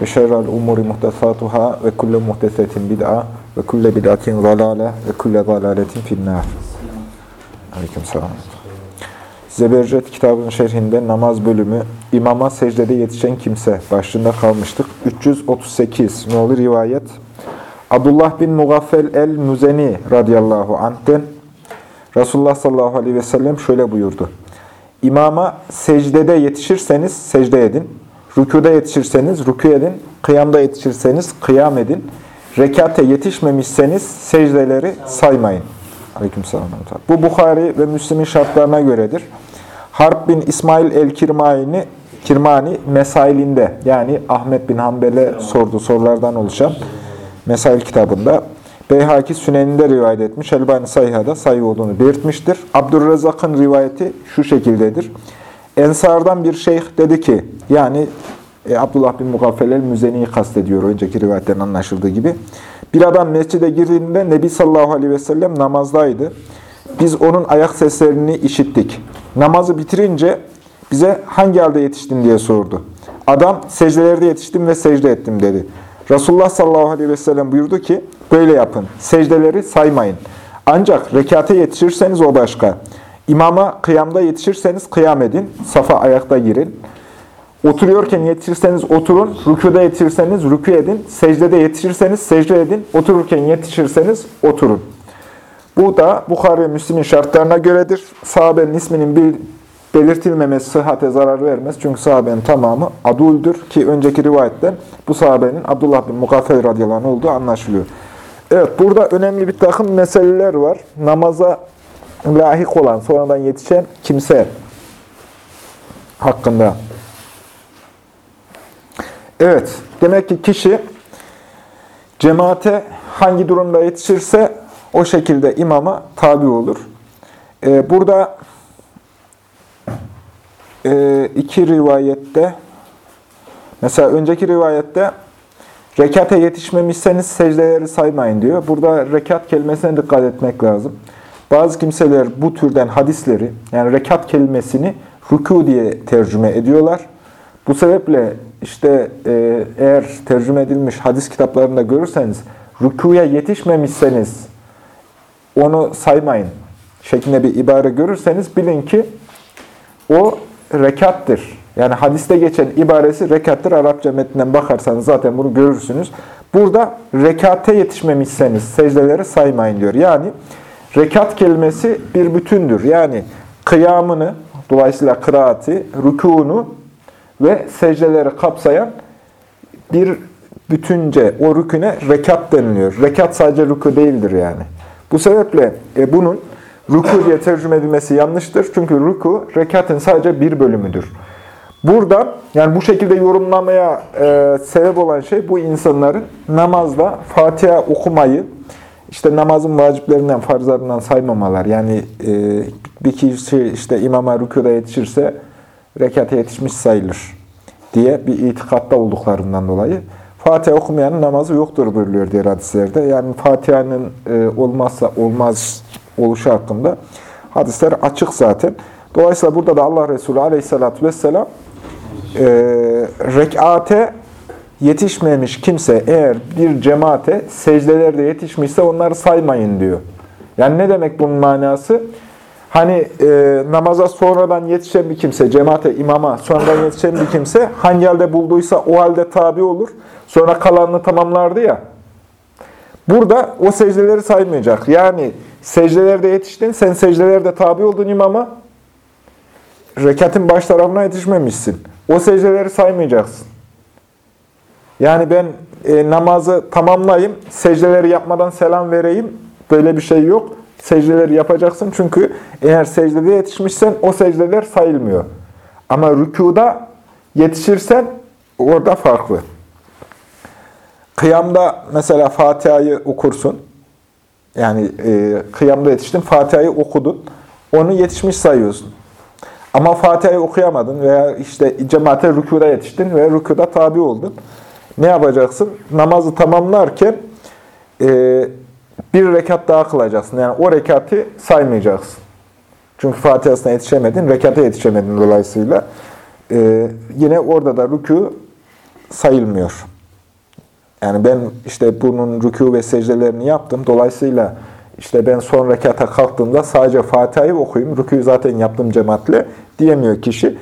ve şerrel umuri muhtesatuhâ ve kulle muhtesetin bid'a ve kulle bid'atin zalâle ve kulle zalâletin finnâr. Aleyküm selam. Zebercet kitabının şerhinde namaz bölümü imama secdede yetişen kimse başlığında kalmıştık. 338 nolu rivayet. Abdullah bin Mugaffel el-Müzeni radıyallahu anh'ten Resulullah sallallahu aleyhi ve sellem şöyle buyurdu. İmama secdede yetişirseniz secde edin. Rükuda yetişirseniz rükû edin. Kıyamda yetişirseniz kıyam edin. Rekate yetişmemişseniz secdeleri saymayın. Aleykümselam. Bu Bukhari ve Müslim'in şartlarına göredir. Harp bin İsmail el-Kirmani Kirmani mesailinde yani Ahmet bin Hanbel'e sordu sorulardan oluşan mesail kitabında Beyhaki Sünen'inde rivayet etmiş. Elbani Sayha'da sayı olduğunu belirtmiştir. Abdurrezzak'ın rivayeti şu şekildedir. Ensardan bir şeyh dedi ki, yani e, Abdullah bin Mugaffel el-Müzeni'yi kastediyor önceki rivayetlerin anlaşıldığı gibi. Bir adam mescide girdiğinde Nebi sallallahu aleyhi ve sellem namazdaydı. Biz onun ayak seslerini işittik. Namazı bitirince bize hangi halde yetiştin diye sordu. Adam secdelerde yetiştim ve secde ettim dedi. Resulullah sallallahu aleyhi ve sellem buyurdu ki, böyle yapın, secdeleri saymayın. Ancak rekate yetişirseniz o başka. İmama kıyamda yetişirseniz kıyam edin, safa ayakta girin. Oturuyorken yetişirseniz oturun, rükuda yetişirseniz rükû edin, secdede yetişirseniz secde edin, otururken yetişirseniz oturun. Bu da Bukhari ve Müslim'in şartlarına göredir. Sahabenin isminin bir belirtilmemesi sıhhate zarar vermez. Çünkü sahabenin tamamı aduldür ki önceki rivayetten bu sahabenin Abdullah bin Mugaffel radıyallahu olduğu anlaşılıyor. Evet burada önemli bir takım meseleler var. Namaza lahik olan, sonradan yetişen kimse hakkında. Evet, demek ki kişi cemaate hangi durumda yetişirse o şekilde imama tabi olur. Ee, burada e, iki rivayette, mesela önceki rivayette rekate yetişmemişseniz secdeleri saymayın diyor. Burada rekat kelimesine dikkat etmek lazım. Bazı kimseler bu türden hadisleri, yani rekat kelimesini rükû diye tercüme ediyorlar. Bu sebeple işte e, eğer tercüme edilmiş hadis kitaplarında görürseniz, rükuya yetişmemişseniz onu saymayın şeklinde bir ibare görürseniz bilin ki o rekattır. Yani hadiste geçen ibaresi rekattır. Arapça metninden bakarsanız zaten bunu görürsünüz. Burada rekate yetişmemişseniz secdeleri saymayın diyor. Yani rekat kelimesi bir bütündür. Yani kıyamını, dolayısıyla kıraati, rükûnu ve secdeleri kapsayan bir bütünce o rüküne rekat deniliyor. Rekat sadece rükü değildir yani. Bu sebeple e, bunun rükû diye tercüme edilmesi yanlıştır. Çünkü rükû rekatın sadece bir bölümüdür. Burada yani bu şekilde yorumlamaya e, sebep olan şey bu insanların namazda Fatiha okumayı işte namazın vaciplerinden, farzlarından saymamalar. Yani e, bir kişi işte imama rükuda yetişirse rekata yetişmiş sayılır diye bir itikatta olduklarından dolayı. Fatiha okumayanın namazı yoktur buyuruyor diğer hadislerde. Yani Fatiha'nın e, olmazsa olmaz oluşu hakkında hadisler açık zaten. Dolayısıyla burada da Allah Resulü aleyhissalatü vesselam e, rekate yetişmemiş kimse eğer bir cemaate secdelerde yetişmişse onları saymayın diyor. Yani ne demek bunun manası? Hani e, namaza sonradan yetişen bir kimse, cemaate, imama sonradan yetişen bir kimse hangi halde bulduysa o halde tabi olur. Sonra kalanını tamamlardı ya. Burada o secdeleri saymayacak. Yani secdelerde yetiştin, sen secdelerde tabi oldun imama. Rekatın baş tarafına yetişmemişsin. O secdeleri saymayacaksın. Yani ben e, namazı tamamlayayım, secdeleri yapmadan selam vereyim. Böyle bir şey yok. Secdeleri yapacaksın çünkü eğer secdede yetişmişsen o secdeler sayılmıyor. Ama rükuda yetişirsen orada farklı. kıyamda mesela Fatiha'yı okursun. Yani e, kıyamda yetiştin, Fatiha'yı okudun. Onu yetişmiş sayıyorsun. Ama Fatiha'yı okuyamadın veya işte cemaate rükuda yetiştin ve rükuda tabi oldun. Ne yapacaksın? Namazı tamamlarken e, bir rekat daha kılacaksın. Yani o rekatı saymayacaksın. Çünkü Fatiha'sına yetişemedin, rekata yetişemedin dolayısıyla. E, yine orada da rükû sayılmıyor. Yani ben işte bunun rükû ve secdelerini yaptım. Dolayısıyla işte ben son rekata kalktığımda sadece Fatiha'yı okuyayım. Rükûyu zaten yaptım cemaatle diyemiyor kişi.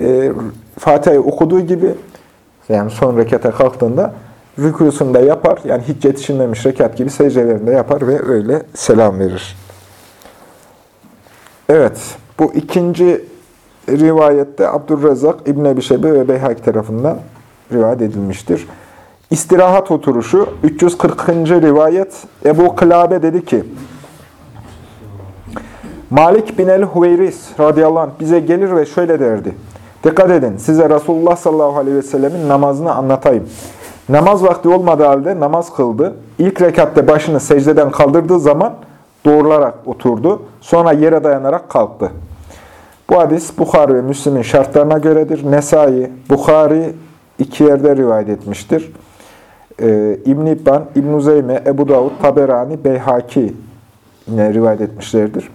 E, Fatiha'yı okuduğu gibi yani son rekata kalktığında rükûsunu da yapar. Yani hiç yetişilmemiş rekat gibi secdelerini de yapar ve öyle selam verir. Evet, bu ikinci rivayette Abdurrezzak İbn Ebi Şebe ve Beyhak tarafından rivayet edilmiştir. İstirahat oturuşu 340. rivayet Ebu Kılabe dedi ki Malik bin el-Hüveyris radıyallahu anh bize gelir ve şöyle derdi. Dikkat edin size Resulullah sallallahu aleyhi ve sellemin namazını anlatayım. Namaz vakti olmadığı halde namaz kıldı. İlk rekatte başını secdeden kaldırdığı zaman doğrularak oturdu. Sonra yere dayanarak kalktı. Bu hadis Bukhari ve Müslim'in şartlarına göredir. Nesai, Bukhari iki yerde rivayet etmiştir. Ee, İbn-i İbban, İbn-i Zeyme, Ebu Davud, Taberani, Beyhaki yine rivayet etmişlerdir.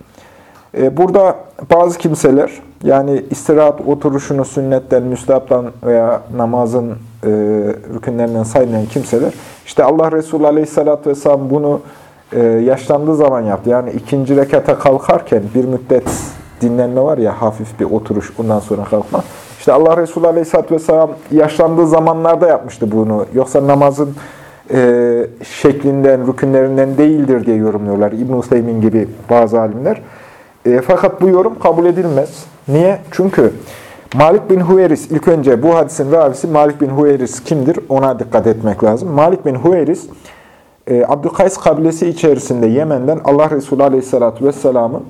Ee, burada bazı kimseler, yani istirahat oturuşunu sünnetten, müstahaptan veya namazın e, rükünlerinden saymayan kimseler, işte Allah Resulü Aleyhisselatü Vesselam bunu e, yaşlandığı zaman yaptı. Yani ikinci rekata kalkarken bir müddet dinlenme var ya, hafif bir oturuş, ondan sonra kalkma. İşte Allah Resulü Aleyhisselatü Vesselam yaşlandığı zamanlarda yapmıştı bunu. Yoksa namazın e, şeklinden, rükünlerinden değildir diye yorumluyorlar. İbn-i gibi bazı alimler. E, fakat bu yorum kabul edilmez. Niye? Çünkü Malik bin Hüveris, ilk önce bu hadisin ravisi Malik bin Hüveris kimdir? Ona dikkat etmek lazım. Malik bin Hüveris, e, Abdülkays kabilesi içerisinde Yemen'den Allah Resulü Aleyhisselatü Vesselam'ın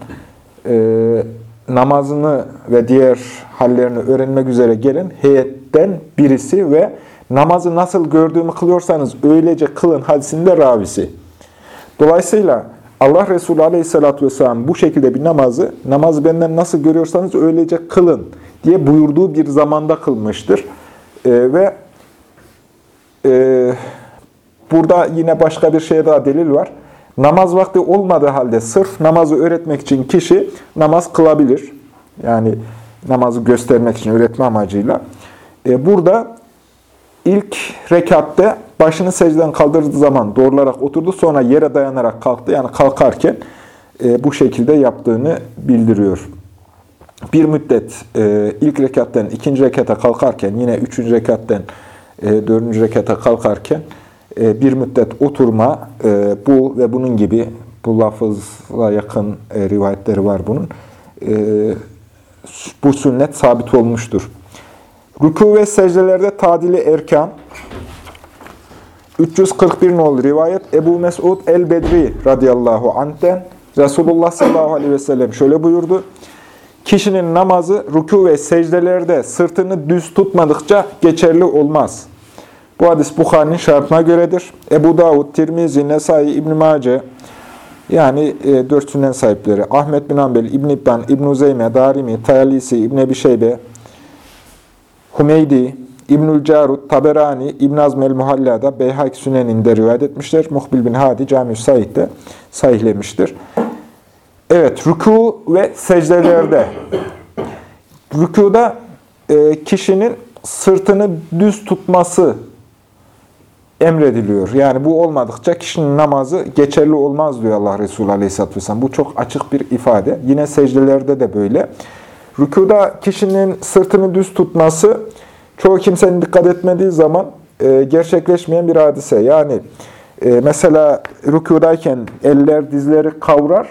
e, namazını ve diğer hallerini öğrenmek üzere gelen heyetten birisi ve namazı nasıl gördüğümü kılıyorsanız öylece kılın hadisinde ravisi. Dolayısıyla Allah Resulü Aleyhisselatü Vesselam bu şekilde bir namazı, namazı benden nasıl görüyorsanız öylece kılın diye buyurduğu bir zamanda kılmıştır. Ee, ve e, burada yine başka bir şeye daha delil var. Namaz vakti olmadığı halde sırf namazı öğretmek için kişi namaz kılabilir. Yani namazı göstermek için öğretme amacıyla. Ee, burada ilk rekatte başını secden kaldırdığı zaman doğrularak oturdu. Sonra yere dayanarak kalktı. Yani kalkarken e, bu şekilde yaptığını bildiriyor. Bir müddet e, ilk rekatten ikinci rekata kalkarken, yine üçüncü rekatten e, dördüncü rekata kalkarken e, bir müddet oturma, e, bu ve bunun gibi bu lafızla yakın e, rivayetleri var bunun. E, bu sünnet sabit olmuştur. Rükû ve secdelerde tadili erkan, 341 nolu rivayet Ebu Mesud el-Bedri radıyallahu anh'ten Resulullah sallallahu aleyhi ve sellem şöyle buyurdu. Kişinin namazı rükû ve secdelerde sırtını düz tutmadıkça geçerli olmaz. Bu hadis Bukhari'nin şartına göredir. Ebu Davud, Tirmizi, Nesai, İbn Mace yani e, dört sünnet sahipleri Ahmet bin Ambel, İbn İbban, İbn Zeyme, Darimi, Tayalisi, İbn Ebi Şeybe, Humeydi, İbnül Carut, Taberani, İbn Azm el-Muhalla'da Beyhak Sünen'inde rivayet etmişler. Muhbil bin Hadi Cami-i Said'de sahihlemiştir. Evet, rükû ve secdelerde. Rükuda e, kişinin sırtını düz tutması emrediliyor. Yani bu olmadıkça kişinin namazı geçerli olmaz diyor Allah Resulü Aleyhisselatü Vesselam. Bu çok açık bir ifade. Yine secdelerde de böyle. Rükuda kişinin sırtını düz tutması çoğu kimsenin dikkat etmediği zaman e, gerçekleşmeyen bir hadise. Yani e, mesela rükudayken eller dizleri kavrar.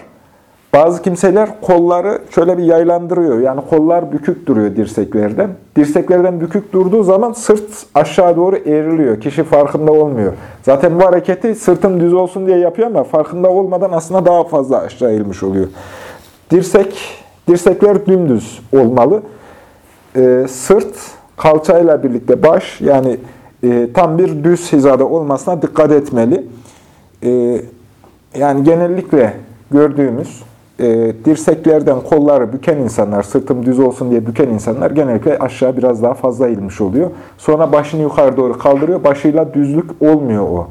Bazı kimseler kolları şöyle bir yaylandırıyor. Yani kollar bükük duruyor dirseklerden. Dirseklerden bükük durduğu zaman sırt aşağı doğru eğriliyor. Kişi farkında olmuyor. Zaten bu hareketi sırtım düz olsun diye yapıyor ama farkında olmadan aslında daha fazla aşağı eğilmiş oluyor. Dirsek, dirsekler dümdüz olmalı. Ee, sırt kalçayla birlikte baş yani e, tam bir düz hizada olmasına dikkat etmeli. E, yani genellikle gördüğümüz e, dirseklerden kolları büken insanlar, sırtım düz olsun diye büken insanlar genellikle aşağı biraz daha fazla eğilmiş oluyor. Sonra başını yukarı doğru kaldırıyor. Başıyla düzlük olmuyor o.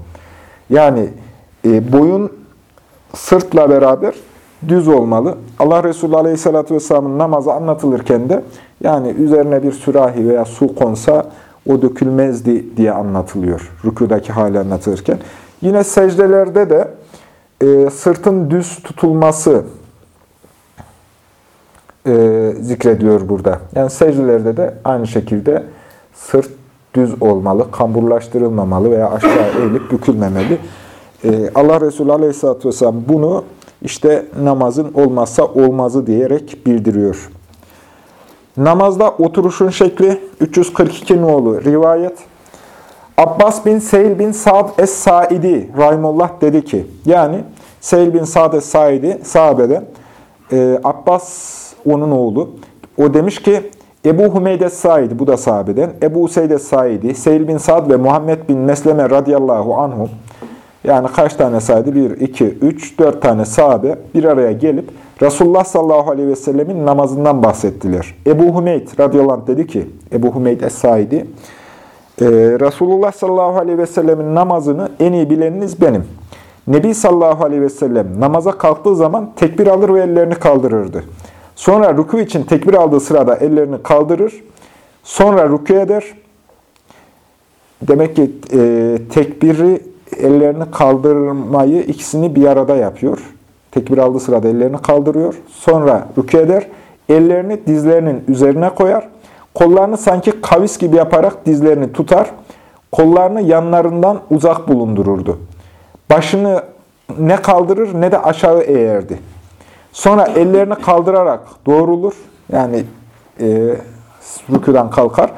Yani e, boyun sırtla beraber düz olmalı. Allah Resulü Aleyhisselatü Vesselam'ın namazı anlatılırken de yani üzerine bir sürahi veya su konsa o dökülmezdi diye anlatılıyor. Rükudaki hali anlatılırken. Yine secdelerde de e, sırtın düz tutulması e, zikrediliyor burada. Yani secdelerde de aynı şekilde sırt düz olmalı, kamburlaştırılmamalı veya aşağı eğilip bükülmemeli. E, Allah Resulü Aleyhisselatü Vesselam bunu işte namazın olmazsa olmazı diyerek bildiriyor. Namazda oturuşun şekli 342 nolu rivayet. Abbas bin Seyl bin Sa'd Es-Saidi Rahimullah dedi ki, yani Seyl bin Sa'd Es-Saidi sahabeden, e, Abbas onun oğlu, o demiş ki, Ebu Hümeyde Saidi, bu da sahabeden, Ebu Useyd Saidi, Seyl bin Sa'd ve Muhammed bin Mesleme radıyallahu anhum, yani kaç tane saydı? Bir, iki, üç, dört tane sahabe bir araya gelip Resulullah sallallahu aleyhi ve sellemin namazından bahsettiler. Ebu Hümeyd radıyallahu anh dedi ki, Ebu Hümeyd Es-Saidi, e, Resulullah sallallahu aleyhi ve sellemin namazını en iyi bileniniz benim. Nebi sallallahu aleyhi ve sellem namaza kalktığı zaman tekbir alır ve ellerini kaldırırdı. Sonra rükû için tekbir aldığı sırada ellerini kaldırır. Sonra rükû eder. Demek ki e, tekbiri ellerini kaldırmayı ikisini bir arada yapıyor. Tekbir aldığı sırada ellerini kaldırıyor. Sonra rükû eder. Ellerini dizlerinin üzerine koyar. Kollarını sanki kavis gibi yaparak dizlerini tutar. Kollarını yanlarından uzak bulundururdu. Başını ne kaldırır ne de aşağı eğerdi. Sonra ellerini kaldırarak doğrulur. Yani e, rüküden kalkar.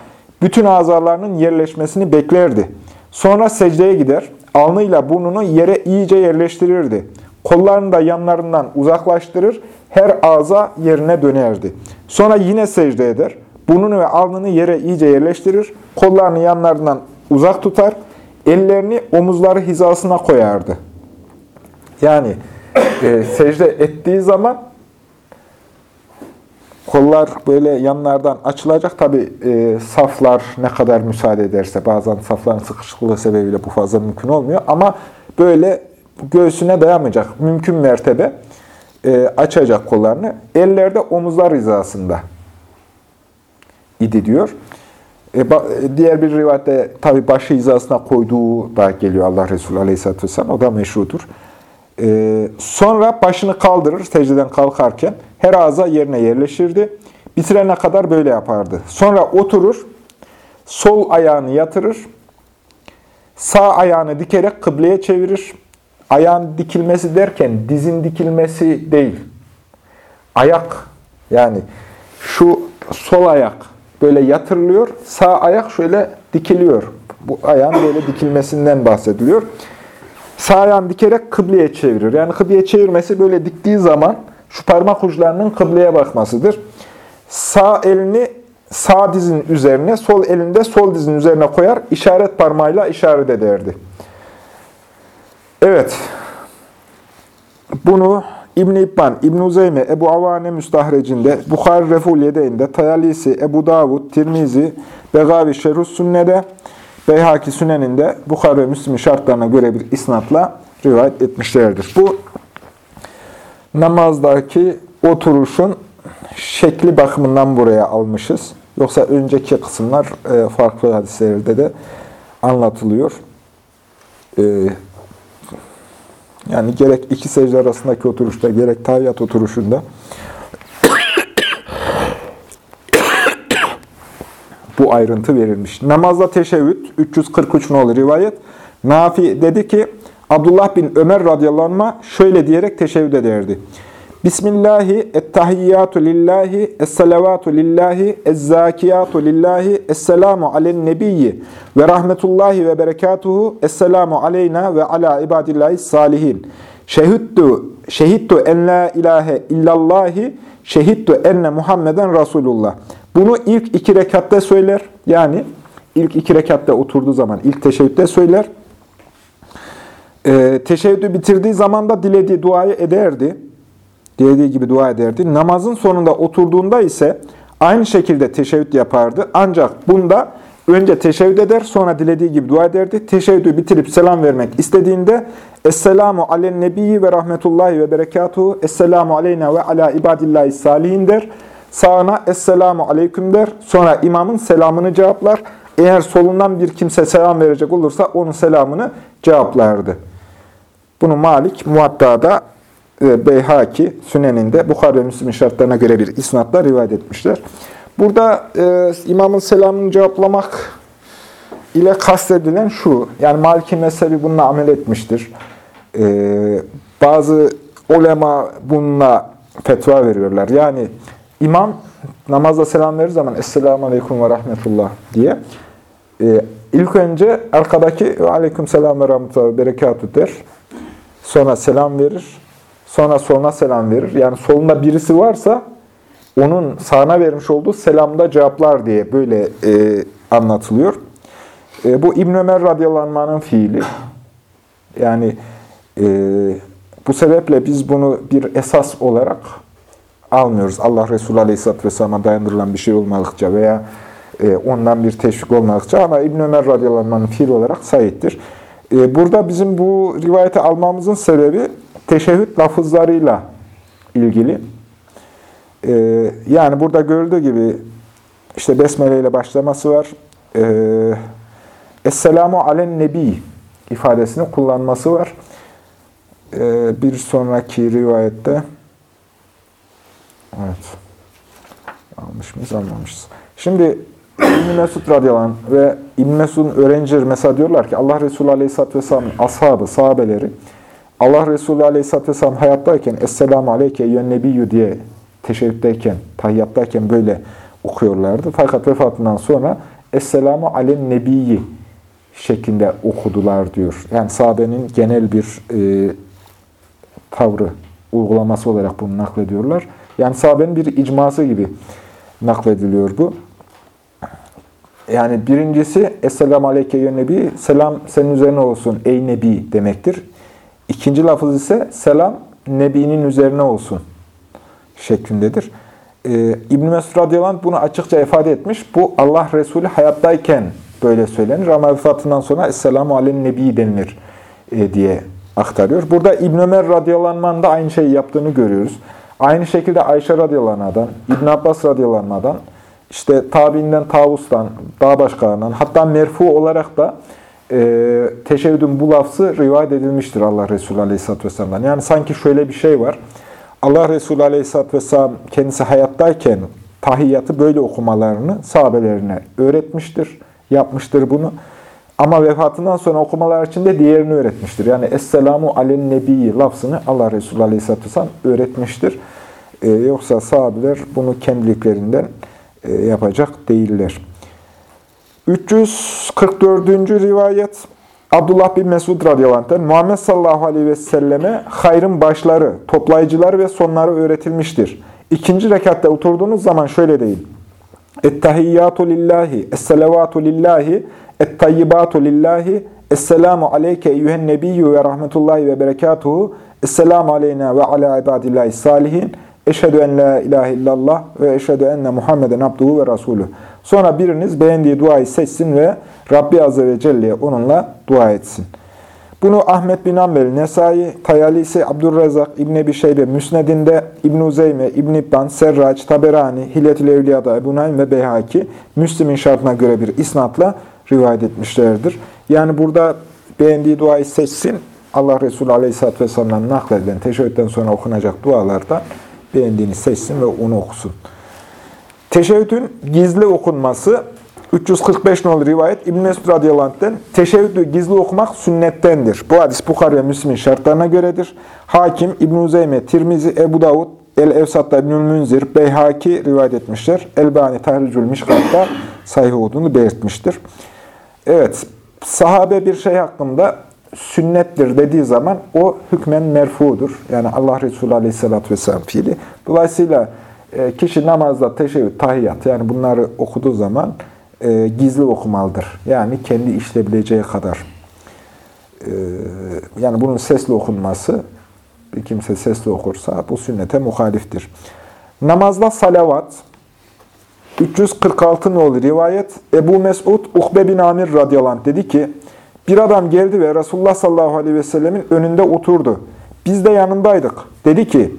Bütün azalarının yerleşmesini beklerdi. Sonra secdeye gider. Alnıyla burnunu yere iyice yerleştirirdi. Kollarını da yanlarından uzaklaştırır. Her ağza yerine dönerdi. Sonra yine secde eder. Burnunu ve alnını yere iyice yerleştirir. Kollarını yanlarından uzak tutar. Ellerini omuzları hizasına koyardı. Yani e, secde ettiği zaman kollar böyle yanlardan açılacak. Tabi e, saflar ne kadar müsaade ederse bazen safların sıkışıklığı sebebiyle bu fazla mümkün olmuyor. Ama böyle göğsüne dayamayacak. Mümkün mertebe e, açacak kollarını. Eller de omuzlar hizasında idi diyor. E, diğer bir rivayette tabi başı hizasına koyduğu da geliyor Allah Resulü Aleyhisselatü Vesselam. O da meşrudur. Ee, sonra başını kaldırır secdeden kalkarken her ağza yerine yerleşirdi. Bitirene kadar böyle yapardı. Sonra oturur, sol ayağını yatırır, sağ ayağını dikerek kıbleye çevirir. Ayağın dikilmesi derken dizin dikilmesi değil. Ayak yani şu sol ayak böyle yatırılıyor, sağ ayak şöyle dikiliyor. Bu ayağın böyle dikilmesinden bahsediliyor. Sağ ayağını dikerek kıbleye çevirir. Yani kıbleye çevirmesi böyle diktiği zaman şu parmak uçlarının kıbleye bakmasıdır. Sağ elini sağ dizin üzerine, sol elinde sol dizin üzerine koyar, işaret parmağıyla işaret ederdi. Evet. Bunu İbn-i İbban, İbn-i Uzeyme, Ebu Avane Müstahrecinde, Bukhari Reful Tayalisi, Ebu Davud, Tirmizi, Begavi Şerhus Sünne'de, Beyhaki Sünen'inde Bukhara ve Müslim şartlarına göre bir isnatla rivayet etmişlerdir. Bu namazdaki oturuşun şekli bakımından buraya almışız. Yoksa önceki kısımlar e, farklı hadislerde de anlatılıyor. E, yani gerek iki secde arasındaki oturuşta, gerek tahiyyat oturuşunda bu ayrıntı verilmiş. Namazda teşebbüt 343 nolu rivayet. Nafi dedi ki Abdullah bin Ömer radıyallahu şöyle diyerek teşebbüt ederdi. Bismillahi, ettahiyyatu lillahi, esselavatu lillahi, ezzakiyatu lillahi, esselamu alen nebiyyi ve rahmetullahi ve berekatuhu, esselamu aleyna ve ala ibadillahi salihin. Şehittu, şehittu en la ilahe illallahi, şehittu enne Muhammeden Resulullah. Bunu ilk iki rekatta söyler. Yani ilk iki rekatta oturduğu zaman ilk teşebbütte söyler. E, teşebbütü bitirdiği zaman da dilediği duayı ederdi. Dilediği gibi dua ederdi. Namazın sonunda oturduğunda ise aynı şekilde teşebbüt yapardı. Ancak bunda önce teşebbüt eder, sonra dilediği gibi dua ederdi. Teşebbütü bitirip selam vermek istediğinde Esselamu alen nebiyyi ve rahmetullahi ve berekatuhu. Esselamu aleyna ve ala ibadillahi salihin der. Sağına Esselamu aleyküm der. Sonra imamın selamını cevaplar. Eğer solundan bir kimse selam verecek olursa onun selamını cevaplardı. Bunu Malik Muatta'da e, Beyhaki Sünen'inde Bukhara ve Müslim'in şartlarına göre bir isnatla rivayet etmişler. Burada e, imamın selamını cevaplamak ile kastedilen şu. Yani Maliki mezhebi bununla amel etmiştir. E, bazı ulema bununla fetva veriyorlar. Yani imam namazda selam verir zaman Esselamu Aleyküm ve Rahmetullah diye e, ilk önce arkadaki ve Aleyküm Selam ve Rahmetullah ve Berekatü der. Sonra selam verir. Sonra soluna selam verir. Yani solunda birisi varsa onun sağına vermiş olduğu selamda cevaplar diye böyle e, anlatılıyor. E, bu İbn Ömer radyalanmanın fiili. Yani e, bu sebeple biz bunu bir esas olarak almıyoruz. Allah Resulü Aleyhisselatü Vesselam'a dayandırılan bir şey olmadıkça veya e, ondan bir teşvik olmadıkça ama İbn Ömer radyalanmanın fiil olarak sayittir. E, burada bizim bu rivayeti almamızın sebebi teşehhüd lafızlarıyla ilgili. Ee, yani burada görüldüğü gibi işte Besmele ile başlaması var. Esselamu alen nebi ifadesini kullanması var. Bir sonraki rivayette evet almış mıyız almamışız. Şimdi İbn Mesud radıyallahu anh ve İbn Mesud'un öğrencileri mesela diyorlar ki Allah Resulü aleyhisselatü vesselamın ashabı, sahabeleri Allah Resulü Aleyhisselatü Vesselam hayattayken Esselamu Aleyke Yönnebiyyü diye teşebbütteyken, tahiyyattayken böyle okuyorlardı. Fakat vefatından sonra Esselamu Alen Nebiyyi şeklinde okudular diyor. Yani sahabenin genel bir e, tavrı, uygulaması olarak bunu naklediyorlar. Yani sahabenin bir icması gibi naklediliyor bu. Yani birincisi Esselamu Aleyke Yönnebi, selam senin üzerine olsun ey Nebi demektir. İkinci lafız ise selam Nebi'nin üzerine olsun şeklindedir. Ee, İbn-i Mesud bunu açıkça ifade etmiş. Bu Allah Resulü hayattayken böyle söylenir ama vefatından sonra Esselamu Aleyhi Nebi denilir e, diye aktarıyor. Burada İbn Ömer da aynı şeyi yaptığını görüyoruz. Aynı şekilde Ayşe radıyallahu İbn Abbas radıyallahu işte tabiinden Tavus'tan, daha başkalarından, hatta merfu olarak da e, teşebbüdün bu lafzı rivayet edilmiştir Allah Resulü Aleyhisselatü Vesselam'dan. Yani sanki şöyle bir şey var. Allah Resulü Aleyhisselatü Vesselam kendisi hayattayken tahiyyatı böyle okumalarını sahabelerine öğretmiştir, yapmıştır bunu. Ama vefatından sonra okumalar için de diğerini öğretmiştir. Yani Esselamu alen nebiyyi lafzını Allah Resulü Aleyhisselatü Vesselam öğretmiştir. Ee, yoksa sahabeler bunu kendiliklerinden e, yapacak değiller. 344. rivayet Abdullah bin Mesud radıyallahu Muhammed sallallahu aleyhi ve selleme hayrın başları, toplayıcılar ve sonları öğretilmiştir. İkinci rekatta oturduğunuz zaman şöyle deyin. Ettehiyyatu lillahi, esselavatu lillahi, ettayyibatu lillahi, esselamu aleyke eyyühen nebiyyü ve rahmetullahi ve berekatuhu, esselamu aleyna ve ala ibadillahi salihin, eşhedü en la ilahe illallah ve eşhedü enne Muhammeden abduhu ve rasulü. Sonra biriniz beğendiği duayı seçsin ve Rabbi Azze ve Celle'ye onunla dua etsin. Bunu Ahmet bin Ambel, Nesai, Tayalisi, Abdurrazak, İbn-i Ebi Şeybe, Müsned'inde, İbn-i Uzeyme, İbn-i İbban, Serraç, Taberani, Hilyetül Evliya'da Ebu Naim ve Beyhaki, Müslim'in şartına göre bir isnatla rivayet etmişlerdir. Yani burada beğendiği duayı seçsin, Allah Resulü Aleyhisselatü Vesselam'dan nakledilen, teşebbütten sonra okunacak dualardan beğendiğini seçsin ve onu okusun. Teşebbütün gizli okunması 345 nolu rivayet İbn Mesud radıyallahu anh'ten teşebbütü gizli okumak sünnettendir. Bu hadis Bukhari ve Müslim'in şartlarına göredir. Hakim İbn Uzeyme, Tirmizi, Ebu Davud, El-Evsat'ta İbnül Münzir, Beyhaki rivayet etmişler. Elbani Tahricül Mişkat'ta sahih olduğunu belirtmiştir. Evet, sahabe bir şey hakkında sünnettir dediği zaman o hükmen merfudur. Yani Allah Resulü Aleyhisselatü Vesselam fiili. Dolayısıyla e, kişi namazda teşebbüt, tahiyyat yani bunları okuduğu zaman e, gizli okumalıdır. Yani kendi işlebileceği kadar. E, yani bunun sesli okunması, bir kimse sesli okursa bu sünnete muhaliftir. Namazda salavat, 346 nolu rivayet, Ebu Mesud, Ukbe bin Amir radıyallahu dedi ki, bir adam geldi ve Resulullah sallallahu aleyhi ve sellemin önünde oturdu. Biz de yanındaydık. Dedi ki,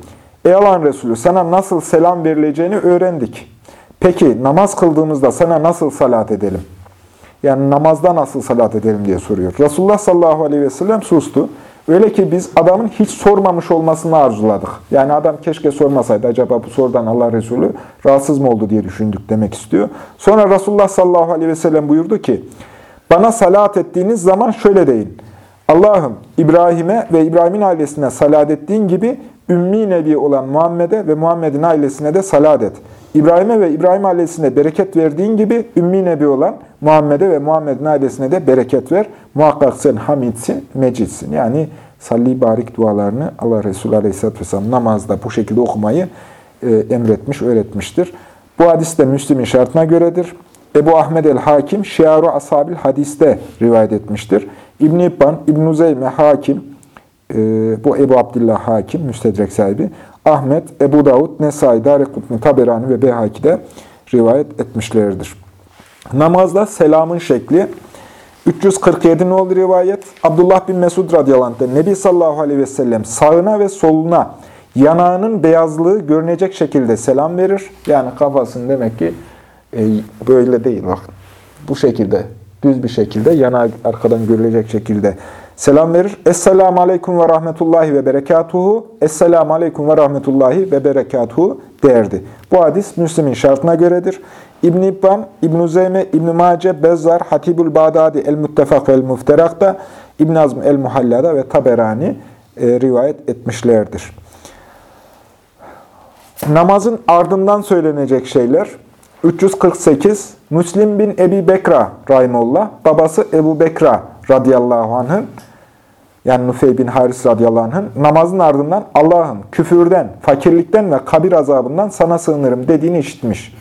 ey Allah'ın Resulü sana nasıl selam verileceğini öğrendik. Peki namaz kıldığımızda sana nasıl salat edelim? Yani namazda nasıl salat edelim diye soruyor. Resulullah sallallahu aleyhi ve sellem sustu. Öyle ki biz adamın hiç sormamış olmasını arzuladık. Yani adam keşke sormasaydı. Acaba bu sorudan Allah Resulü rahatsız mı oldu diye düşündük demek istiyor. Sonra Resulullah sallallahu aleyhi ve sellem buyurdu ki, bana salat ettiğiniz zaman şöyle deyin. Allah'ım İbrahim'e ve İbrahim'in ailesine salat ettiğin gibi Ümmi Nebi olan Muhammed'e ve Muhammed'in ailesine de salat et. İbrahim'e ve İbrahim ailesine bereket verdiğin gibi Ümmi Nebi olan Muhammed'e ve Muhammed'in ailesine de bereket ver. Muhakkak sen hamidsin, mecidsin. Yani salli barik dualarını Allah Resulü Aleyhisselatü Vesselam namazda bu şekilde okumayı e, emretmiş, öğretmiştir. Bu hadis de Müslim'in şartına göredir. Ebu Ahmed el-Hakim, Şiaru Asabil hadiste rivayet etmiştir. İbn-i İbban, İbn-i Zeyme Hakim, e, bu Ebu Abdullah Hakim, müstedrek sahibi, Ahmet, Ebu Davud, Nesai, Darikutni, Taberani ve Beyhaki de rivayet etmişlerdir. Namazda selamın şekli 347 nolu rivayet Abdullah bin Mesud radıyallahu Nebi sallallahu aleyhi ve sellem sağına ve soluna yanağının beyazlığı görünecek şekilde selam verir. Yani kafasını demek ki e, böyle değil bak. Bu şekilde düz bir şekilde yanağı arkadan görülecek şekilde selam verir. Esselamu Aleyküm ve Rahmetullahi ve Berekatuhu. Esselamu Aleyküm ve Rahmetullahi ve Berekatuhu derdi. Bu hadis Müslim'in şartına göredir. İbn İbban, İbn Zeyme, İbn Mace, Bezzar, Hatibül Bağdadi, El Muttefak ve El Mufterak'ta, İbn Azm El Muhallada ve Taberani e, rivayet etmişlerdir. Namazın ardından söylenecek şeyler 348 Müslim bin Ebi Bekra Rahimullah, babası Ebu Bekra radıyallahu anh'ın yani Nufey bin Haris radıyallahu anh'ın namazın ardından Allah'ım küfürden, fakirlikten ve kabir azabından sana sığınırım dediğini işitmiş.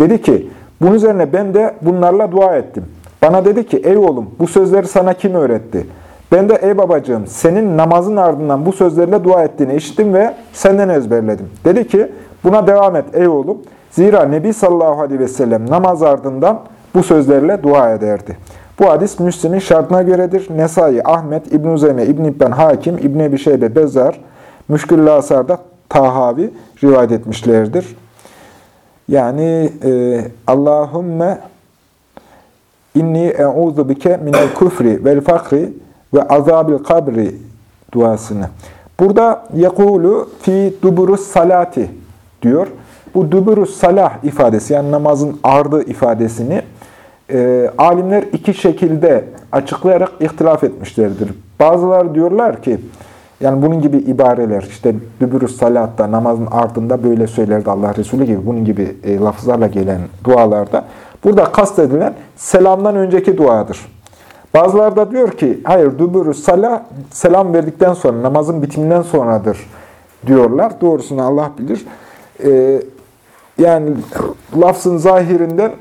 Dedi ki, bunun üzerine ben de bunlarla dua ettim. Bana dedi ki, ey oğlum bu sözleri sana kim öğretti? Ben de ey babacığım senin namazın ardından bu sözlerle dua ettiğini işittim ve senden ezberledim. Dedi ki, buna devam et ey oğlum. Zira Nebi sallallahu aleyhi ve sellem namaz ardından bu sözlerle dua ederdi. Bu hadis Müslim'in şartına göredir. Nesai, Ahmet, İbn-i Zeyme, İbn-i İbben Hakim, İbn-i Ebi Şeybe, Bezzar, Müşkül-i Asar'da Tahavi rivayet etmişlerdir. Yani e, Allahümme inni e'udhu bike minel kufri vel fakri ve azabil kabri duasını. Burada yekulu fi duburus salati diyor. Bu duburus salah ifadesi yani namazın ardı ifadesini e, alimler iki şekilde açıklayarak ihtilaf etmişlerdir. Bazıları diyorlar ki yani bunun gibi ibareler, işte dübürüs salatta, namazın ardında böyle söylerdi Allah Resulü gibi, bunun gibi e, lafızlarla gelen dualarda. Burada kastedilen selamdan önceki duadır. Bazıları da diyor ki, hayır dübürüs salah, selam verdikten sonra, namazın bitiminden sonradır diyorlar. Doğrusunu Allah bilir. E, yani lafzın zahirinden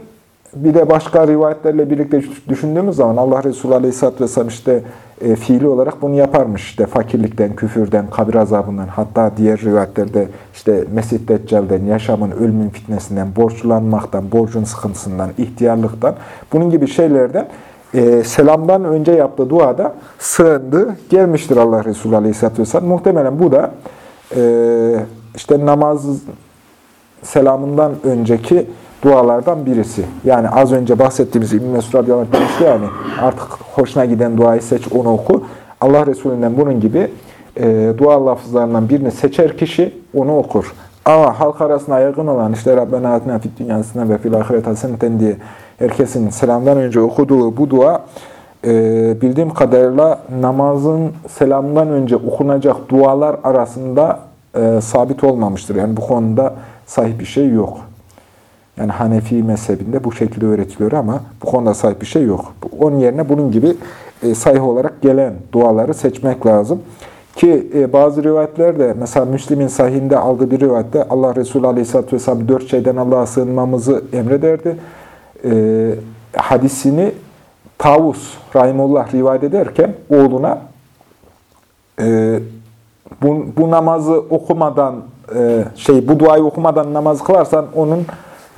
bir de başka rivayetlerle birlikte düşündüğümüz zaman Allah Resulü Aleyhisselatü Vesselam işte e, fiili olarak bunu yaparmış. İşte fakirlikten, küfürden, kabir azabından, hatta diğer rivayetlerde işte Mesih Deccal'den, yaşamın, ölümün fitnesinden, borçlanmaktan, borcun sıkıntısından, ihtiyarlıktan, bunun gibi şeylerden e, selamdan önce yaptığı duada sığındı, gelmiştir Allah Resulü Aleyhisselatü Vesselam. Muhtemelen bu da e, işte namaz selamından önceki dualardan birisi. Yani az önce bahsettiğimiz İbn-i Mesud radıyallahu anh demişti yani artık hoşuna giden duayı seç onu oku. Allah Resulü'nden bunun gibi e, dua lafızlarından birini seçer kişi onu okur. Ama halk arasında yaygın olan işte Rabbena atina fid dünyasına ve fil ahiret haseneten diye herkesin selamdan önce okuduğu bu dua e, bildiğim kadarıyla namazın selamdan önce okunacak dualar arasında e, sabit olmamıştır. Yani bu konuda sahip bir şey yok. Yani Hanefi mezhebinde bu şekilde öğretiliyor ama bu konuda sahip bir şey yok. Onun yerine bunun gibi e, sayı olarak gelen duaları seçmek lazım. Ki e, bazı rivayetlerde, mesela Müslim'in sahihinde aldığı bir rivayette Allah Resulü Aleyhisselatü Vesselam dört şeyden Allah'a sığınmamızı emrederdi. E, hadisini Tavus Rahimullah rivayet ederken oğluna e, bu, bu namazı okumadan e, şey bu duayı okumadan namaz kılarsan onun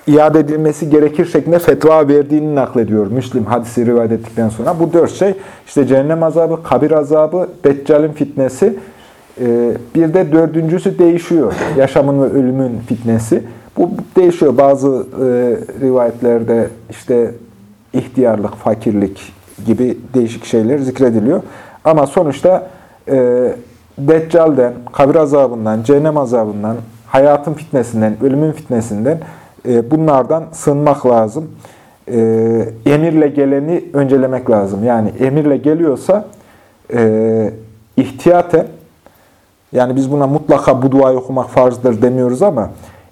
iade edilmesi gerekir şeklinde fetva verdiğini naklediyor Müslim hadisi rivayet ettikten sonra. Bu dört şey işte cehennem azabı, kabir azabı, deccalin fitnesi, e, bir de dördüncüsü değişiyor. Yaşamın ve ölümün fitnesi. Bu değişiyor. Bazı e, rivayetlerde işte ihtiyarlık, fakirlik gibi değişik şeyler zikrediliyor. Ama sonuçta Deccal'den, kabir azabından, cehennem azabından, hayatın fitnesinden, ölümün fitnesinden e, bunlardan sığınmak lazım. E, emirle geleni öncelemek lazım. Yani emirle geliyorsa e, ihtiyaten, yani biz buna mutlaka bu duayı okumak farzdır demiyoruz ama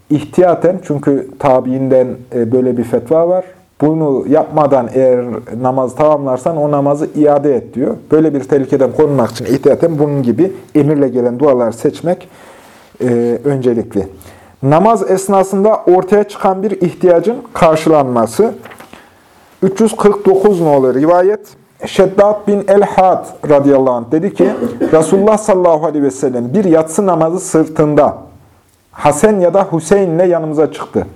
ihtiyaten çünkü tabiinden e, böyle bir fetva var. Bunu yapmadan eğer namazı tamamlarsan o namazı iade et diyor. Böyle bir tehlikeden korunmak için ihtiyaten bunun gibi emirle gelen dualar seçmek e, öncelikli. Namaz esnasında ortaya çıkan bir ihtiyacın karşılanması. 349 nolu rivayet. Şeddat bin El-Had radıyallahu anh dedi ki, Resulullah sallallahu aleyhi ve sellem bir yatsı namazı sırtında Hasan ya da Hüseyin'le yanımıza çıktı.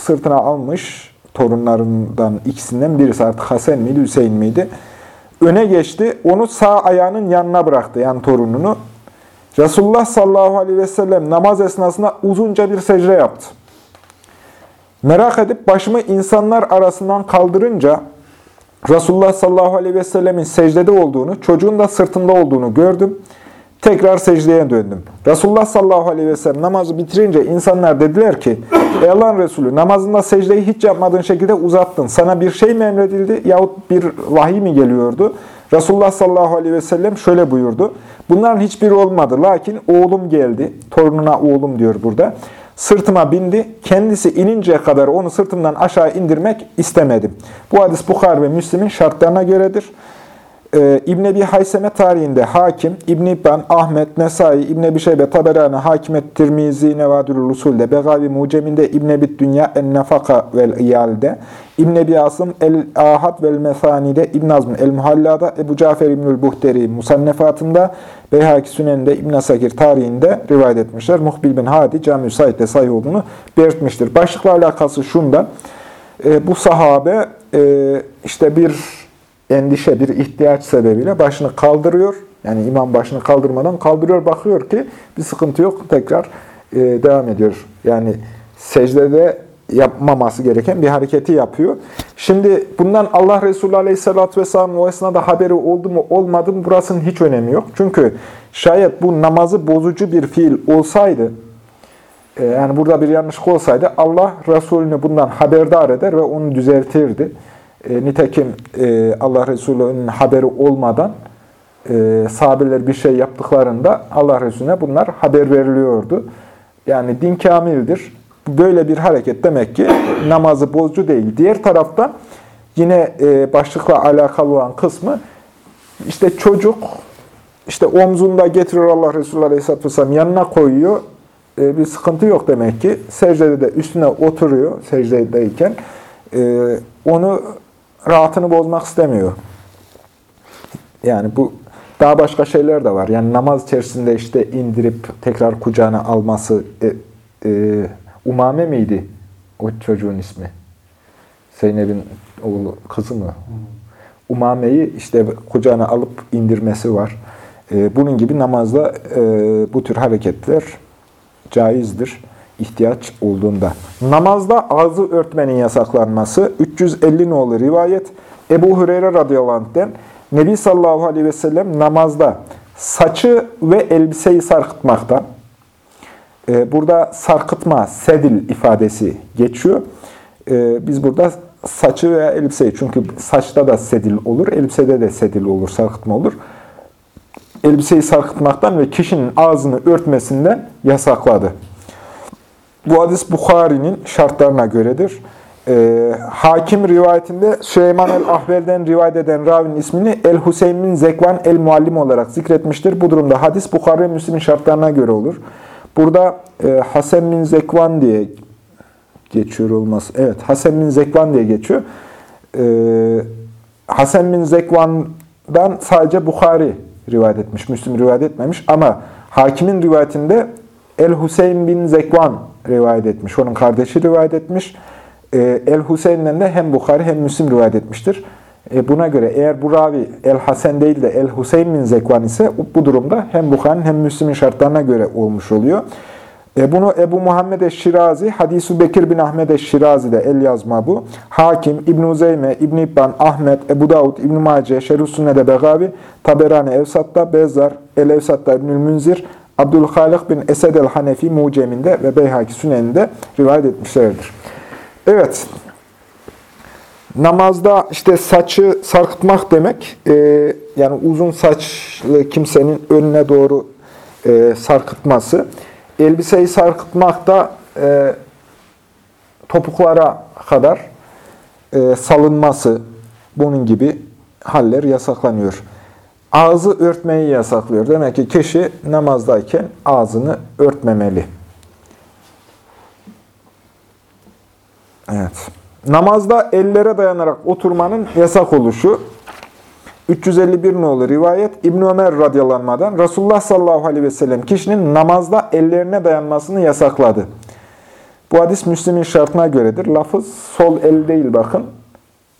Sırtına almış torunlarından ikisinden birisi artık Hasan miydi, Hüseyin miydi? Öne geçti, onu sağ ayağının yanına bıraktı, yani torununu. Resulullah sallallahu aleyhi ve sellem namaz esnasında uzunca bir secde yaptı. Merak edip başımı insanlar arasından kaldırınca Resulullah sallallahu aleyhi ve sellemin secdede olduğunu, çocuğun da sırtında olduğunu gördüm. Tekrar secdeye döndüm. Resulullah sallallahu aleyhi ve sellem namazı bitirince insanlar dediler ki, Ey Allah'ın Resulü namazında secdeyi hiç yapmadığın şekilde uzattın. Sana bir şey mi emredildi yahut bir vahiy mi geliyordu? Resulullah sallallahu aleyhi ve sellem şöyle buyurdu. Bunların hiçbiri olmadı. Lakin oğlum geldi. Torununa oğlum diyor burada. Sırtıma bindi. Kendisi ininceye kadar onu sırtımdan aşağı indirmek istemedim. Bu hadis Bukhar ve Müslim'in şartlarına göredir e, İbn Ebi Hayseme tarihinde Hakim, İbn İbban, Ahmet, Nesai, İbn Ebi Şeybe, Taberani, Hakimet, Tirmizi, Nevadülül Usul'de, Begavi Mucem'inde, İbn Ebi Dünya, En-Nefaka vel İyal'de, İbn Ebi Asım, El-Ahad vel Mesani'de, İbn Azm, El-Muhalla'da, Ebu Cafer İbnül Buhteri, Musannefatında, Beyhaki Sünen'de, İbn Sakir tarihinde rivayet etmişler. Muhbil bin Hadi, Cami-ü Said'de sahih olduğunu belirtmiştir. Başlıkla alakası şunda, e, bu sahabe e, işte bir endişe, bir ihtiyaç sebebiyle başını kaldırıyor. Yani imam başını kaldırmadan kaldırıyor, bakıyor ki bir sıkıntı yok. Tekrar e, devam ediyor. Yani secdede yapmaması gereken bir hareketi yapıyor. Şimdi bundan Allah Resulü Aleyhisselatü Vesselam'ın o esnada haberi oldu mu olmadı mı burasının hiç önemi yok. Çünkü şayet bu namazı bozucu bir fiil olsaydı, e, yani burada bir yanlışlık olsaydı Allah Resulünü bundan haberdar eder ve onu düzeltirdi. E, nitekim e, Allah Resulü'nün haberi olmadan e, sahabeler bir şey yaptıklarında Allah Resulüne bunlar haber veriliyordu. Yani din kamildir. Böyle bir hareket demek ki namazı bozucu değil. Diğer taraftan yine e, başlıkla alakalı olan kısmı işte çocuk işte omzunda getiriyor Allah Resulü Aleyhisselatü Vesselam yanına koyuyor. E, bir sıkıntı yok demek ki. Secdede de üstüne oturuyor secdedeyken. E, onu rahatını bozmak istemiyor. Yani bu daha başka şeyler de var. Yani namaz içerisinde işte indirip tekrar kucağına alması e, e, Umame miydi o çocuğun ismi? Zeynep'in oğlu, kızı mı? Umame'yi işte kucağına alıp indirmesi var. E, bunun gibi namazda e, bu tür hareketler caizdir ihtiyaç olduğunda. Namazda ağzı örtmenin yasaklanması 350 nolu rivayet Ebu Hureyre radıyallahu anh'den Nebi sallallahu aleyhi ve sellem namazda saçı ve elbiseyi sarkıtmakta. Ee, burada sarkıtma, sedil ifadesi geçiyor. Ee, biz burada saçı veya elbiseyi, çünkü saçta da sedil olur, elbisede de sedil olur, sarkıtma olur. Elbiseyi sarkıtmaktan ve kişinin ağzını örtmesinden yasakladı. Bu hadis Bukhari'nin şartlarına göredir. Ee, hakim rivayetinde Süleyman el-Ahver'den rivayet eden ravinin ismini El-Hüseyin Zekvan el-Muallim olarak zikretmiştir. Bu durumda hadis Bukhari ve Müslim'in şartlarına göre olur. Burada e, Hasan bin Zekvan diye geçiyor olması. Evet, Hasan bin Zekvan diye geçiyor. Ee, Hasan bin Zekvan'dan sadece Bukhari rivayet etmiş, Müslim rivayet etmemiş. Ama hakimin rivayetinde El-Hüseyin bin Zekvan rivayet etmiş. Onun kardeşi rivayet etmiş. Ee, El-Hüseyin'den de hem Bukhari hem Müslim rivayet etmiştir. E buna göre eğer bu ravi El-Hasen değil de El-Hüseyin bin Zekvan ise bu durumda hem Bukhari'nin hem Müslim'in şartlarına göre olmuş oluyor. E bunu Ebu Muhammed Eşşirazi, Hadis-i Bekir bin Ahmed Eşşirazi de el yazma bu. Hakim, İbn-i Uzeyme, ibn İbban, Ahmet, Ebu Davud, İbn-i Mace, Şerif Sünne'de Begavi, Taberani Evsat'ta, Bezzar, El-Evsat'ta İbnül Münzir, Abdülhalik bin Esed el-Hanefi Mucem'inde ve Beyhaki Sünen'inde rivayet etmişlerdir. Evet, namazda işte saçı sarkıtmak demek, e, yani uzun saçlı kimsenin önüne doğru e, sarkıtması. Elbiseyi sarkıtmak da e, topuklara kadar e, salınması, bunun gibi haller yasaklanıyor. Ağzı örtmeyi yasaklıyor. Demek ki kişi namazdayken ağzını örtmemeli. Evet. Namazda ellere dayanarak oturmanın yasak oluşu. 351 nolu rivayet İbn Ömer radyalanmadan Resulullah sallallahu aleyhi ve sellem kişinin namazda ellerine dayanmasını yasakladı. Bu hadis Müslim'in şartına göredir. Lafız sol el değil bakın.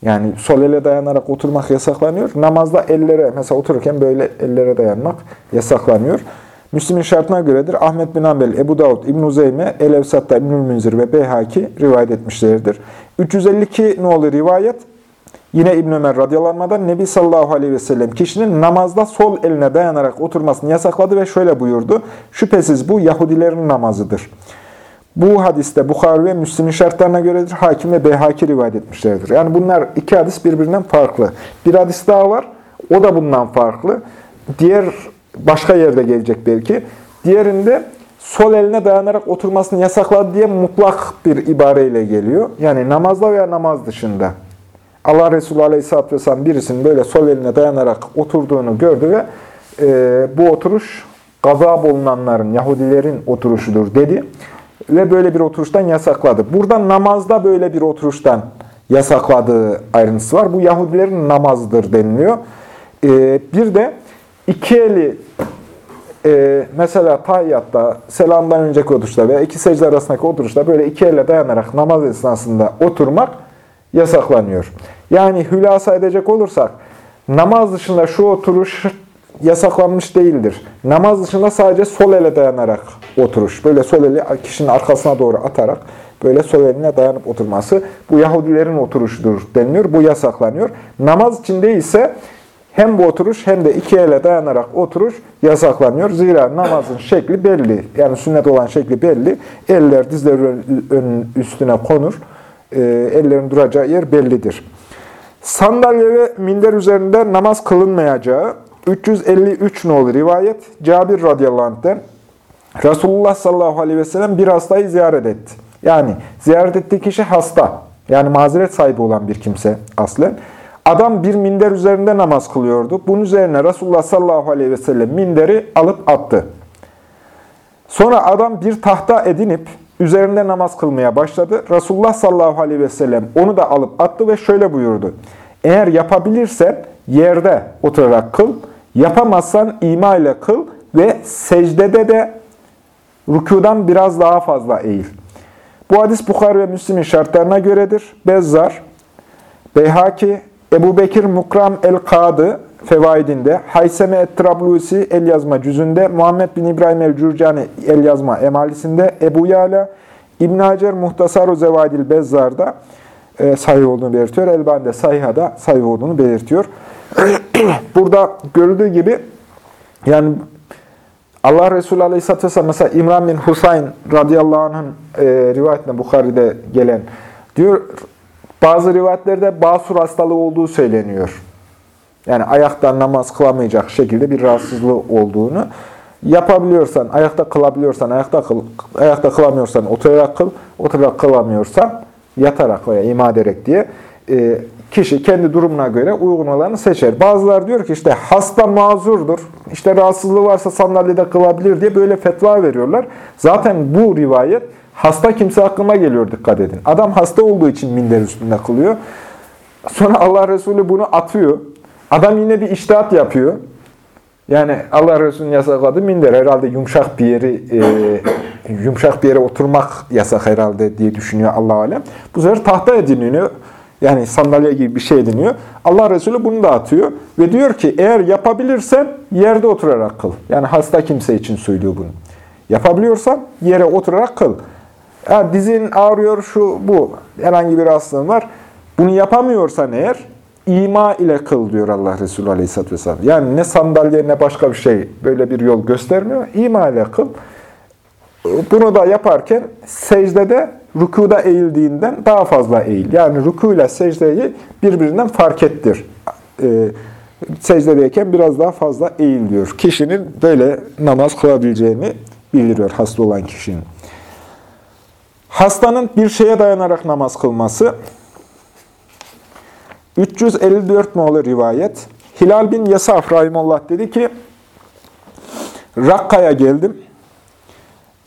Yani sol ele dayanarak oturmak yasaklanıyor. Namazda ellere, mesela otururken böyle ellere dayanmak yasaklanıyor. Müslim'in şartına göredir. Ahmet bin Ambel, Ebu Davud, İbn-i Uzeyme, El-Evsat'ta İbnül Münzir ve Beyhaki rivayet etmişlerdir. 352 nolu rivayet Yine İbn Ömer radyalanmadan Nebi sallallahu aleyhi ve sellem kişinin namazda sol eline dayanarak oturmasını yasakladı ve şöyle buyurdu. Şüphesiz bu Yahudilerin namazıdır. Bu hadiste Bukhari ve Müslim'in şartlarına göredir. Hakim ve Beyhaki rivayet etmişlerdir. Yani bunlar iki hadis birbirinden farklı. Bir hadis daha var. O da bundan farklı. Diğer başka yerde gelecek belki. Diğerinde sol eline dayanarak oturmasını yasakladı diye mutlak bir ibareyle geliyor. Yani namazda veya namaz dışında. Allah Resulü Aleyhisselatü Vesselam birisinin böyle sol eline dayanarak oturduğunu gördü ve e, bu oturuş gazap olunanların, Yahudilerin oturuşudur dedi. Ve böyle bir oturuştan yasakladı. Burada namazda böyle bir oturuştan yasakladığı ayrıntısı var. Bu Yahudilerin namazıdır deniliyor. E, bir de iki eli e, mesela tahiyyatta, selamdan önceki oturuşta veya iki secde arasındaki oturuşta böyle iki elle dayanarak namaz esnasında oturmak yasaklanıyor. Yani hülasa edecek olursak, namaz dışında şu oturuş yasaklanmış değildir. Namaz dışında sadece sol ele dayanarak oturuş. Böyle sol eli kişinin arkasına doğru atarak böyle sol eline dayanıp oturması. Bu Yahudilerin oturuşudur deniliyor. Bu yasaklanıyor. Namaz için değilse hem bu oturuş hem de iki ele dayanarak oturuş yasaklanıyor. Zira namazın şekli belli. Yani sünnet olan şekli belli. Eller dizlerin üstüne konur. E, ellerin duracağı yer bellidir. Sandalye ve minder üzerinde namaz kılınmayacağı 353 nolu rivayet Cabir radıyallahu anh'ten Resulullah sallallahu aleyhi ve sellem bir hastayı ziyaret etti. Yani ziyaret ettiği kişi hasta. Yani mazeret sahibi olan bir kimse aslen. Adam bir minder üzerinde namaz kılıyordu. Bunun üzerine Resulullah sallallahu aleyhi ve sellem minderi alıp attı. Sonra adam bir tahta edinip üzerinde namaz kılmaya başladı. Resulullah sallallahu aleyhi ve sellem onu da alıp attı ve şöyle buyurdu. Eğer yapabilirsen yerde oturarak kıl, yapamazsan ima ile kıl ve secdede de rükudan biraz daha fazla eğil. Bu hadis Bukhari ve Müslim'in şartlarına göredir. Bezzar, Beyhaki, Ebu Bekir Mukram el-Kadı fevaidinde, Hayseme et-Trablusi el-yazma cüzünde, Muhammed bin İbrahim el-Cürcani el-yazma emalisinde, Ebu Yala, İbn Hacer Muhtasar-ı Zevadil Bezzar'da e, sahih olduğunu belirtiyor. Elbani'de sahihada sahih olduğunu belirtiyor. Burada görüldüğü gibi yani Allah Resulü Aleyhisselatü Vesselam mesela İmran bin Husayn radıyallahu anh'ın e, rivayetinde Bukhari'de gelen diyor bazı rivayetlerde basur hastalığı olduğu söyleniyor. Yani ayakta namaz kılamayacak şekilde bir rahatsızlığı olduğunu yapabiliyorsan, ayakta kılabiliyorsan, ayakta kıl, ayakta kılamıyorsan oturarak kıl, oturarak kılamıyorsan yatarak veya ima ederek diye e, Kişi kendi durumuna göre uygun olanı seçer. Bazılar diyor ki işte hasta mazurdur, işte rahatsızlığı varsa sandalyede kılabilir diye böyle fetva veriyorlar. Zaten bu rivayet hasta kimse hakkında geliyor dikkat edin. Adam hasta olduğu için minder üstünde kılıyor. Sonra Allah Resulü bunu atıyor. Adam yine bir iştihat yapıyor. Yani Allah Resulü'nün yasakladığı minder herhalde yumuşak bir yeri e, yumuşak bir yere oturmak yasak herhalde diye düşünüyor Allah alem. Bu sefer tahta ediniyor. Yani sandalye gibi bir şey ediniyor. Allah Resulü bunu da atıyor ve diyor ki eğer yapabilirsen yerde oturarak kıl. Yani hasta kimse için söylüyor bunu. Yapabiliyorsan yere oturarak kıl. Ya dizin ağrıyor şu bu herhangi bir hastalığın var. Bunu yapamıyorsan eğer ima ile kıl diyor Allah Resulü Aleyhisselatü Vesselam. Yani ne sandalye ne başka bir şey böyle bir yol göstermiyor. İma ile kıl. Bunu da yaparken secdede rükuda eğildiğinden daha fazla eğil. Yani ruku ile secdeyi birbirinden fark ettir. Ee, secdedeyken biraz daha fazla eğil diyor. Kişinin böyle namaz kılabileceğini bildiriyor hasta olan kişinin. Hastanın bir şeye dayanarak namaz kılması 354 nolu rivayet. Hilal bin Yasaf Rahimullah dedi ki, Rakka'ya geldim.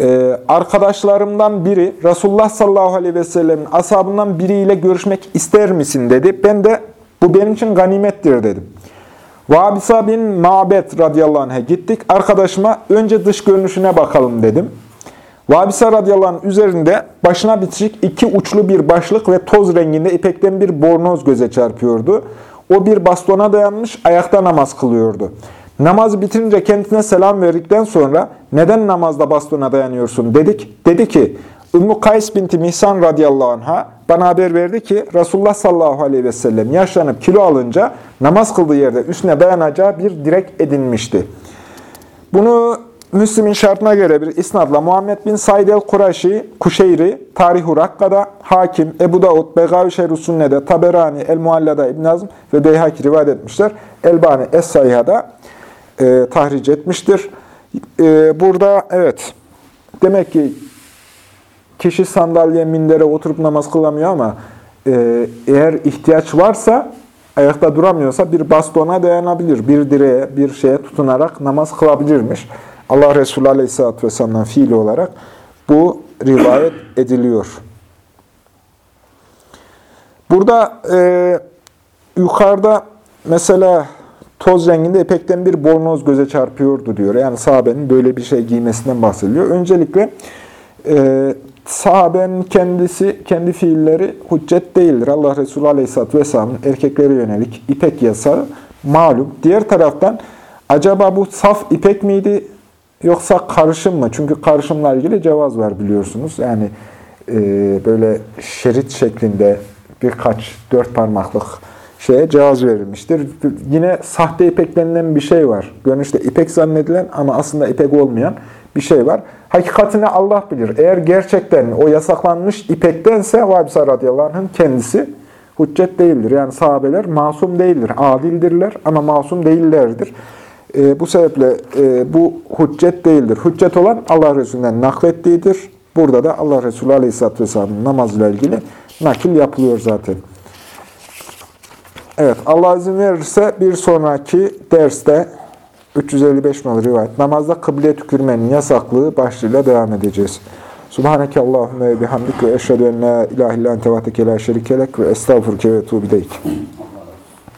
Ee, arkadaşlarımdan biri, Resulullah sallallahu aleyhi ve sellemin ashabından biriyle görüşmek ister misin dedi. Ben de bu benim için ganimettir dedim. Vabisa bin Ma'bet radıyallahu anh'a gittik. Arkadaşıma önce dış görünüşüne bakalım dedim. Vabisa radıyallahu anh üzerinde başına bitişik iki uçlu bir başlık ve toz renginde ipekten bir bornoz göze çarpıyordu. O bir bastona dayanmış, ayakta namaz kılıyordu. Namaz bitirince kendisine selam verdikten sonra neden namazda bastona dayanıyorsun dedik. Dedi ki Ümmü Kays binti Mihsan radıyallahu anh'a bana haber verdi ki Resulullah sallallahu aleyhi ve sellem yaşlanıp kilo alınca namaz kıldığı yerde üstüne dayanacağı bir direk edinmişti. Bunu Müslim'in şartına göre bir isnadla Muhammed bin Said el-Kuraşi, Kuşeyri, Tarih-u Rakka'da, Hakim, Ebu Davud, Begavi Şerif Sünne'de, Taberani, El-Mualla'da İbn Azm ve Beyhaki rivayet etmişler. Elbani Es-Sayha'da e, tahric etmiştir. E, burada evet, demek ki kişi sandalye, mindere oturup namaz kılamıyor ama e, eğer ihtiyaç varsa, ayakta duramıyorsa bir bastona dayanabilir. Bir direğe, bir şeye tutunarak namaz kılabilirmiş. Allah Resulü Aleyhisselatü Vesselam'dan fiili olarak bu rivayet ediliyor. Burada e, yukarıda mesela toz renginde ipekten bir bornoz göze çarpıyordu diyor. Yani sahabenin böyle bir şey giymesinden bahsediliyor. Öncelikle e, sahabenin kendisi, kendi fiilleri hüccet değildir. Allah Resulü Aleyhisselatü Vesselam'ın erkeklere yönelik ipek yasağı malum. Diğer taraftan acaba bu saf ipek miydi yoksa karışım mı? Çünkü karışımla ilgili cevaz var biliyorsunuz. Yani e, böyle şerit şeklinde birkaç dört parmaklık şeye cevaz verilmiştir. Yine sahte ipek denilen bir şey var. Görünüşte ipek zannedilen ama aslında ipek olmayan bir şey var. Hakikatini Allah bilir. Eğer gerçekten o yasaklanmış ipektense Vabisa radıyallahu anh'ın kendisi hüccet değildir. Yani sahabeler masum değildir. Adildirler ama masum değillerdir. E, bu sebeple e, bu hüccet değildir. Hüccet olan Allah Resulü'nden naklettiğidir. Burada da Allah Resulü Aleyhisselatü Vesselam'ın namazıyla ilgili nakil yapılıyor zaten. Evet, Allah izin verirse bir sonraki derste 355 numaralı rivayet. Namazda kıble tükürmenin yasaklığı başlığıyla devam edeceğiz. Subhaneke Allahümme ve bihamdik ve eşhedü en la ilahe illa ente la şerikelek ve estağfurke ve tuğbileyk.